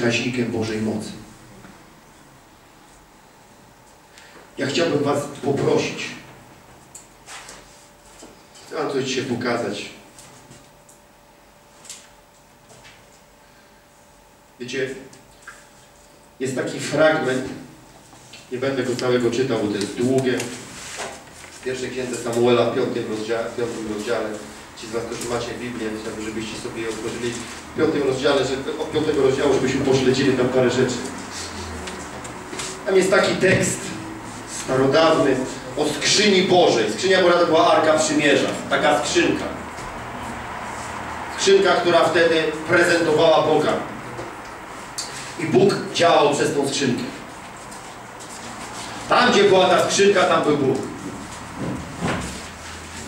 wskaźnikiem Bożej mocy. Ja chciałbym Was poprosić. Wam coś dzisiaj pokazać. Wiecie, jest taki fragment, nie będę go całego czytał, bo to jest długie. W pierwszej księdze Samuela w piątym rozdziale. Ci z Was, którzy macie Biblię, chciałbym, żebyście sobie otworzyli w piątym rozdziale, żeby, od piątego rozdziału, żebyśmy pośledzili tam parę rzeczy. Tam jest taki tekst starodawny o skrzyni Bożej. Skrzynia Boża to była Arka Przymierza. Taka skrzynka. Skrzynka, która wtedy prezentowała Boga. I Bóg działał przez tą skrzynkę. Tam, gdzie była ta skrzynka, tam był Bóg.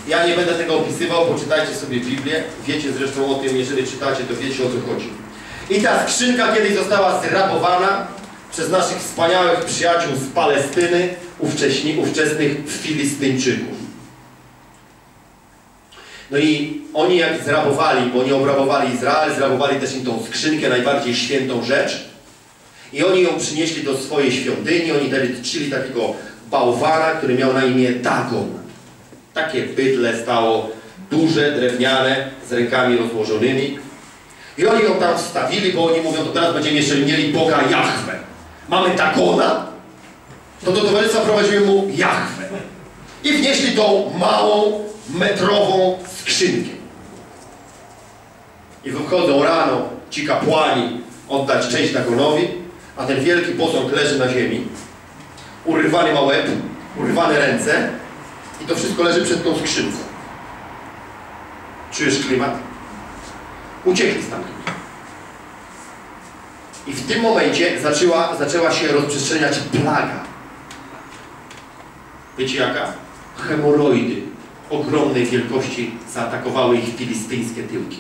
Ja nie będę tego opisywał, poczytajcie sobie Biblię. Wiecie zresztą o tym, jeżeli czytacie, to wiecie o co chodzi. I ta skrzynka kiedyś została zrabowana przez naszych wspaniałych przyjaciół z Palestyny, ówcześni, ówczesnych Filistyńczyków. No i oni jak zrabowali, bo oni obrabowali Izrael, zrabowali też im tą skrzynkę, najbardziej świętą rzecz. I oni ją przynieśli do swojej świątyni, oni czcili takiego bałwana, który miał na imię Dagon. Takie bydle stało, duże, drewniane, z rękami rozłożonymi. I oni ją tam wstawili, bo oni mówią, to teraz będziemy jeszcze mieli Boga Jahwe. Mamy Dagona, to do towarzystwa prowadzimy mu Jahwe. I wnieśli tą małą, metrową skrzynkę. I wychodzą rano ci kapłani oddać cześć Dagonowi, a ten wielki posąg leży na ziemi. Urywany ma łeb, urywane ręce i to wszystko leży przed tą skrzynką. Czujesz klimat? Uciekli stamtąd. I w tym momencie zaczęła, zaczęła się rozprzestrzeniać plaga. Wiecie jaka? Hemoroidy ogromnej wielkości zaatakowały ich filistyńskie tyłki.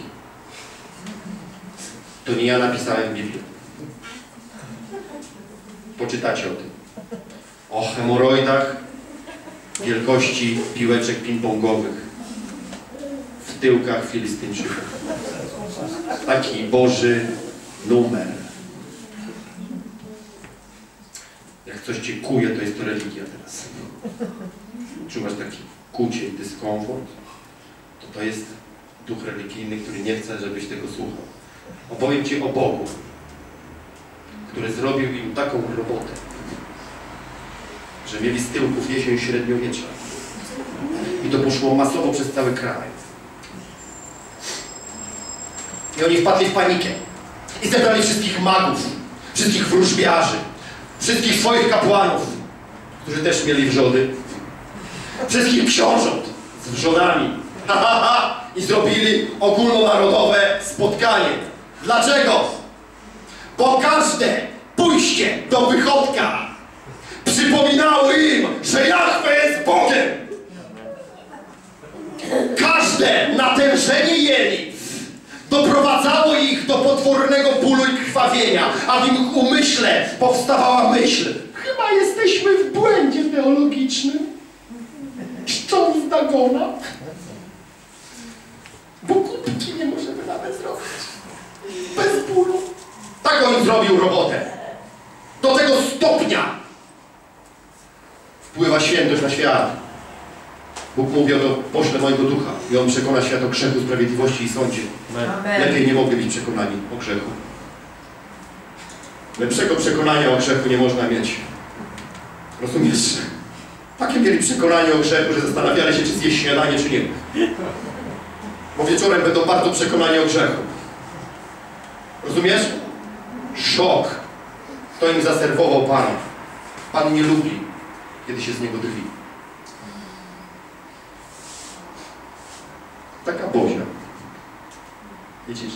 To nie ja napisałem w Biblii. Poczytacie o tym. O hemoroidach wielkości piłeczek ping-pongowych w tyłkach Filistyńczyków. Taki Boży numer. Jak coś Cię kuje, to jest to religia teraz. Czuwasz taki kucie i dyskomfort, to to jest duch religijny, który nie chce, żebyś tego słuchał. Opowiem Ci o Bogu, który zrobił im taką robotę, że mieli z tyłków jesień średniowiecza. I to poszło masowo przez cały kraj. I oni wpadli w panikę. I zebrali wszystkich magów, wszystkich wróżbiarzy, wszystkich swoich kapłanów, którzy też mieli wrzody, wszystkich książąt z wrzodami. Ha, ha, ha. I zrobili ogólnonarodowe spotkanie. Dlaczego? Bo każde pójście do wychodka przypominało im, że Jahwe jest Bogiem. Każde natężenie jelit doprowadzało ich do potwornego bólu i krwawienia, a w ich umyśle powstawała myśl. Chyba jesteśmy w błędzie teologicznym. Czcząc Dagona. Bo kubki nie możemy nawet zrobić. Bez bólu. Tak on zrobił robotę. Do tego stopnia wpływa świętość na świat. Bóg mówi, oto poślę mojego ducha i on przekona świat o grzechu, sprawiedliwości i sądzie. Amen. Lepiej nie mogli być przekonani o grzechu. Lepszego przekonania o grzechu nie można mieć. Rozumiesz? Takie mieli przekonanie o grzechu, że zastanawiali się, czy zjeść śniadanie, czy nie. Bo wieczorem będą bardzo przekonani o grzechu. Rozumiesz? Szok. Kto im zaserwował Pan. Pan nie lubi, kiedy się z Niego drwi. Taka bozia. Widzisz?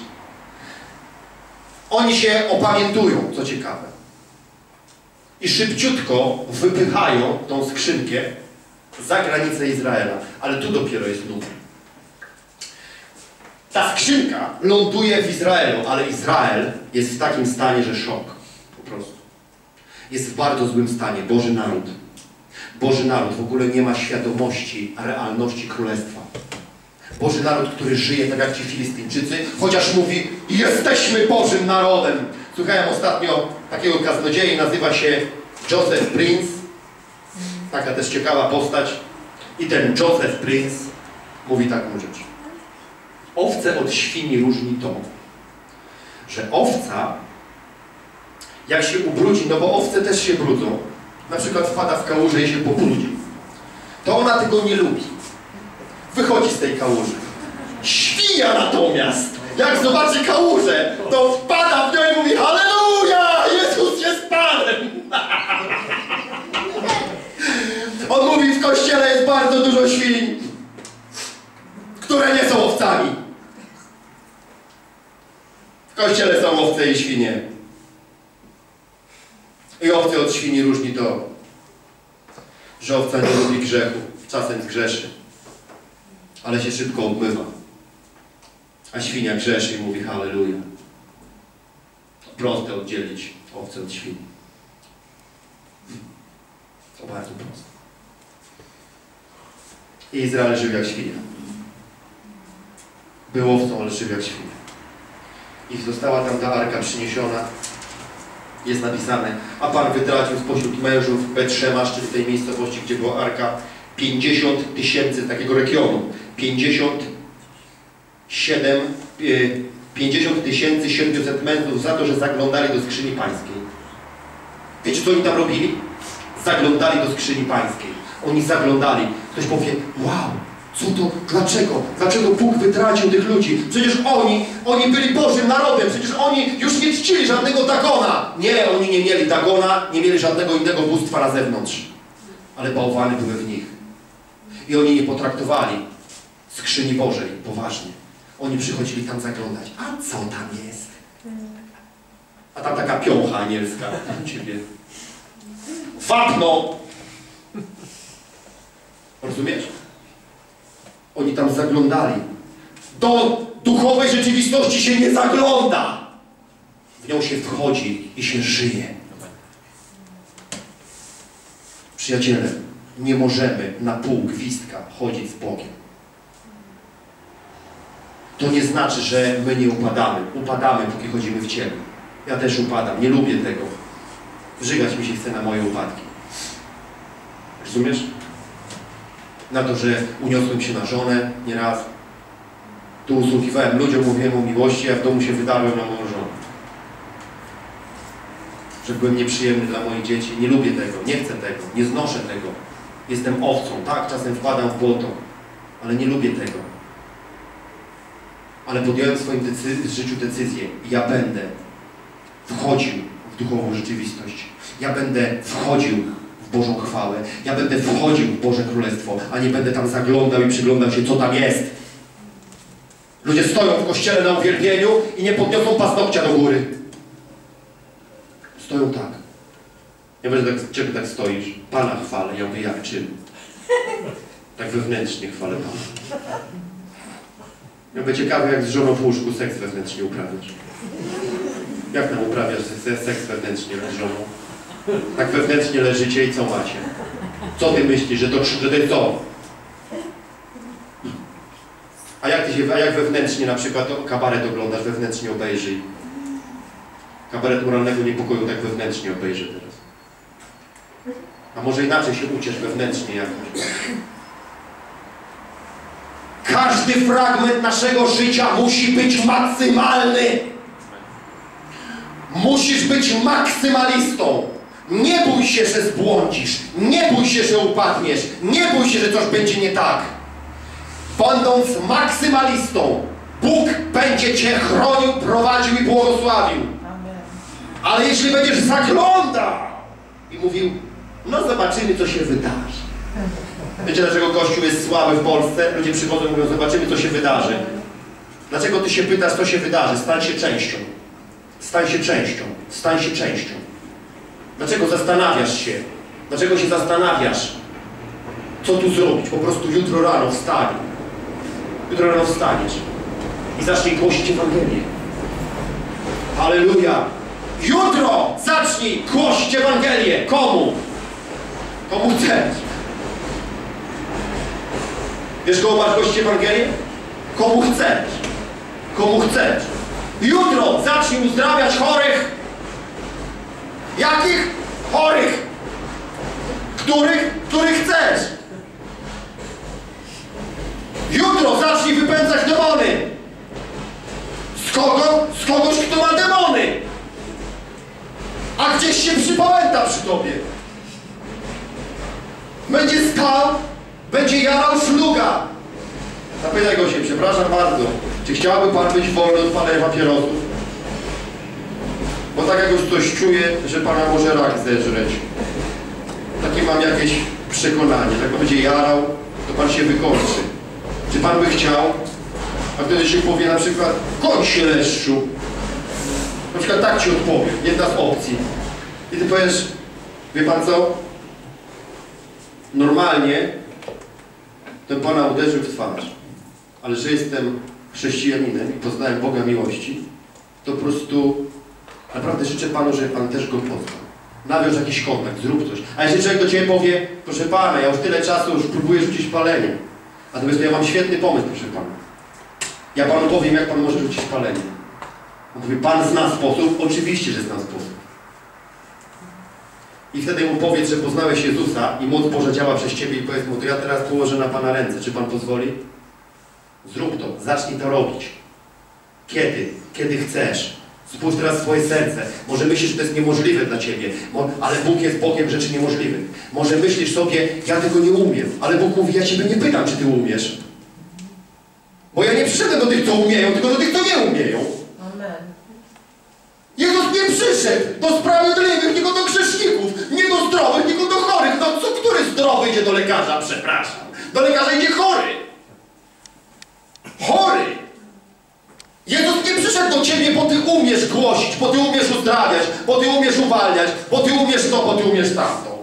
Oni się opamiętują, co ciekawe. I szybciutko wypychają tą skrzynkę za granicę Izraela. Ale tu dopiero jest numer. Ta skrzynka ląduje w Izraelu, ale Izrael jest w takim stanie, że szok. Po prostu. Jest w bardzo złym stanie. Boży naród. Boży naród w ogóle nie ma świadomości realności królestwa. Boży naród, który żyje tak jak ci Filistyńczycy, chociaż mówi, jesteśmy Bożym narodem. Słuchałem ostatnio takiego kaznodziei, nazywa się Joseph Prince. Taka też ciekawa postać. I ten Joseph Prince mówi taką rzecz. Owce od świni różni to, że owca, jak się ubrudzi, no bo owce też się brudzą, na przykład wpada w kałużę i się pobrudzi, to ona tego nie lubi. Wychodzi z tej kałuży. Świnia natomiast, jak zobaczy kałużę, to wpada w nią i mówi Halleluja! Jezus jest Panem! On mówi, w kościele jest bardzo dużo świń, które nie są owcami. W kościele są owce i świnie. I owce od świni różni to, że owca nie lubi grzechu, czasem zgrzeszy, ale się szybko obmywa. A świnia grzeszy i mówi halleluja. Proste oddzielić owce od świni. To bardzo proste. I Izrael żył jak świnia. Był owcą, ale żył jak świnia. I została tam ta arka przyniesiona. Jest napisane, a Pan wytracił spośród mężów Betrzemasz, czyli tej miejscowości, gdzie była arka, 50 tysięcy takiego regionu. 57, y, 50 tysięcy 700 mężów za to, że zaglądali do skrzyni pańskiej. Wiecie, co oni tam robili? Zaglądali do skrzyni pańskiej. Oni zaglądali. Ktoś powie, wow, co to, dlaczego? Dlaczego Bóg wytracił tych ludzi? Przecież oni, oni byli Bożym narodem, przecież oni już nie czcili żadnego Dagona. Nie, oni nie mieli Dagona, nie mieli żadnego innego bóstwa na zewnątrz. Ale bałwany były w nich. I oni nie potraktowali skrzyni Bożej poważnie. Oni przychodzili tam zaglądać. A co tam jest? A tam taka piącha anielska ciebie. Wapno! Rozumiesz? Oni tam zaglądali. Do duchowej rzeczywistości się nie zagląda. W nią się wchodzi i się żyje. Przyjaciele, nie możemy na pół gwizdka chodzić z Bogiem. To nie znaczy, że my nie upadamy. Upadamy, póki chodzimy w ciele. Ja też upadam. Nie lubię tego. Wrzygać mi się chce na moje upadki. Rozumiesz? Na to, że uniosłem się na żonę nieraz. Tu usługiwałem ludziom, mówiłem o miłości, a w domu się wydarłem na moją żonę. Że byłem nieprzyjemny dla moich dzieci. Nie lubię tego, nie chcę tego, nie znoszę tego. Jestem owcą, tak, czasem wpadam w błoto, ale nie lubię tego. Ale podjąłem w swoim życiu decyzję. Ja będę wchodził w duchową rzeczywistość. Ja będę wchodził Bożą chwałę. Ja będę wchodził w Boże Królestwo, a nie będę tam zaglądał i przyglądał się, co tam jest. Ludzie stoją w kościele na uwielbieniu i nie podniosą paznokcia do góry. Stoją tak. Ja będę tak, czego tak stoisz? Pana chwalę. Ja mówię, jak czym? Tak wewnętrznie chwalę Pana. Ja mówię, ciekawe, jak z żoną w łóżku seks wewnętrznie uprawiasz. Jak tam uprawiasz se- seks wewnętrznie z żoną? Tak wewnętrznie leżycie i co macie? Co ty myślisz, że to, że to co? A jak ty się, a jak wewnętrznie na przykład kabaret oglądasz, wewnętrznie obejrzyj. Kabaret moralnego niepokoju tak wewnętrznie obejrzę teraz. A może inaczej się uciesz wewnętrznie jakoś. Każdy fragment naszego życia musi być maksymalny. Musisz być maksymalistą. Nie bój się, że zbłądzisz. Nie bój się, że upadniesz. Nie bój się, że coś będzie nie tak. Będąc maksymalistą, Bóg będzie Cię chronił, prowadził i błogosławił. Ale jeśli będziesz zaglądał i mówił, no zobaczymy, co się wydarzy. Wiecie, dlaczego Kościół jest słaby w Polsce? Ludzie przychodzą i mówią, zobaczymy, co się wydarzy. Dlaczego Ty się pytasz, co się wydarzy? Stań się częścią. Stań się częścią. Stań się częścią. Dlaczego zastanawiasz się? Dlaczego się zastanawiasz? Co tu zrobić? Po prostu jutro rano wstań. Jutro rano wstaniesz i zacznij głosić Ewangelię. Halleluja! Jutro zacznij głosić Ewangelię. Komu? Komu chcesz? Wiesz, komu masz głosić Ewangelię? Komu chcesz? Komu chcesz? Jutro zacznij uzdrawiać chorych Jakich? Chorych! Których? Których chcesz? Jutro zacznij wypędzać demony! Z kogo? Z kogoś, kto ma demony! A gdzieś się przypałęta przy tobie. Będzie stał, będzie jarał szluga. Zapytaj go się, przepraszam bardzo, czy chciałby pan być wolny od palenia papierosów? Bo tak jakoś coś czuję, że pana może rak zeżreć. Takie mam jakieś przekonanie. Jak pan będzie jarał, to pan się wykończy. Czy pan by chciał? A wtedy się powie na przykład, koń się leszczu. Na przykład tak ci odpowie, jedna z opcji. I ty powiesz, wie pan co? Normalnie ten pana uderzył w twarz. Ale że jestem chrześcijaninem i poznałem Boga miłości, to po prostu naprawdę życzę panu, żeby pan też go poznał. Nawiąż jakiś kontakt, zrób coś. A jeśli człowiek do ciebie powie, proszę pana, ja już tyle czasu już próbuję rzucić palenie. Natomiast ja mam świetny pomysł, proszę pana. Ja panu powiem, jak pan może rzucić palenie. On mówi, pan zna sposób? Oczywiście, że znam sposób. I wtedy mu powiedz, że poznałeś Jezusa i moc Boża działa przez ciebie i powiedz mu, to ja teraz położę na pana ręce. Czy pan pozwoli? Zrób to, zacznij to robić. Kiedy? Kiedy chcesz. Spójrz teraz w swoje serce. Może myślisz, że to jest niemożliwe dla ciebie, ale Bóg jest Bogiem rzeczy niemożliwych. Może myślisz sobie, ja tego nie umiem, ale Bóg mówi, ja ciebie nie pytam, czy ty umiesz. Bo ja nie przyszedłem do tych, co umieją, tylko do tych, co nie umieją. Amen. Jezus nie przyszedł do sprawiedliwych, tylko do grzeszników. Nie do zdrowych, tylko do chorych. No co, który zdrowy idzie do lekarza? Przepraszam. Do lekarza idzie chory. Chory. Jezus nie przyszedł do ciebie, bo ty umiesz głosić, bo ty umiesz uzdrawiać, bo ty umiesz uwalniać, bo ty umiesz to, bo ty umiesz tamto.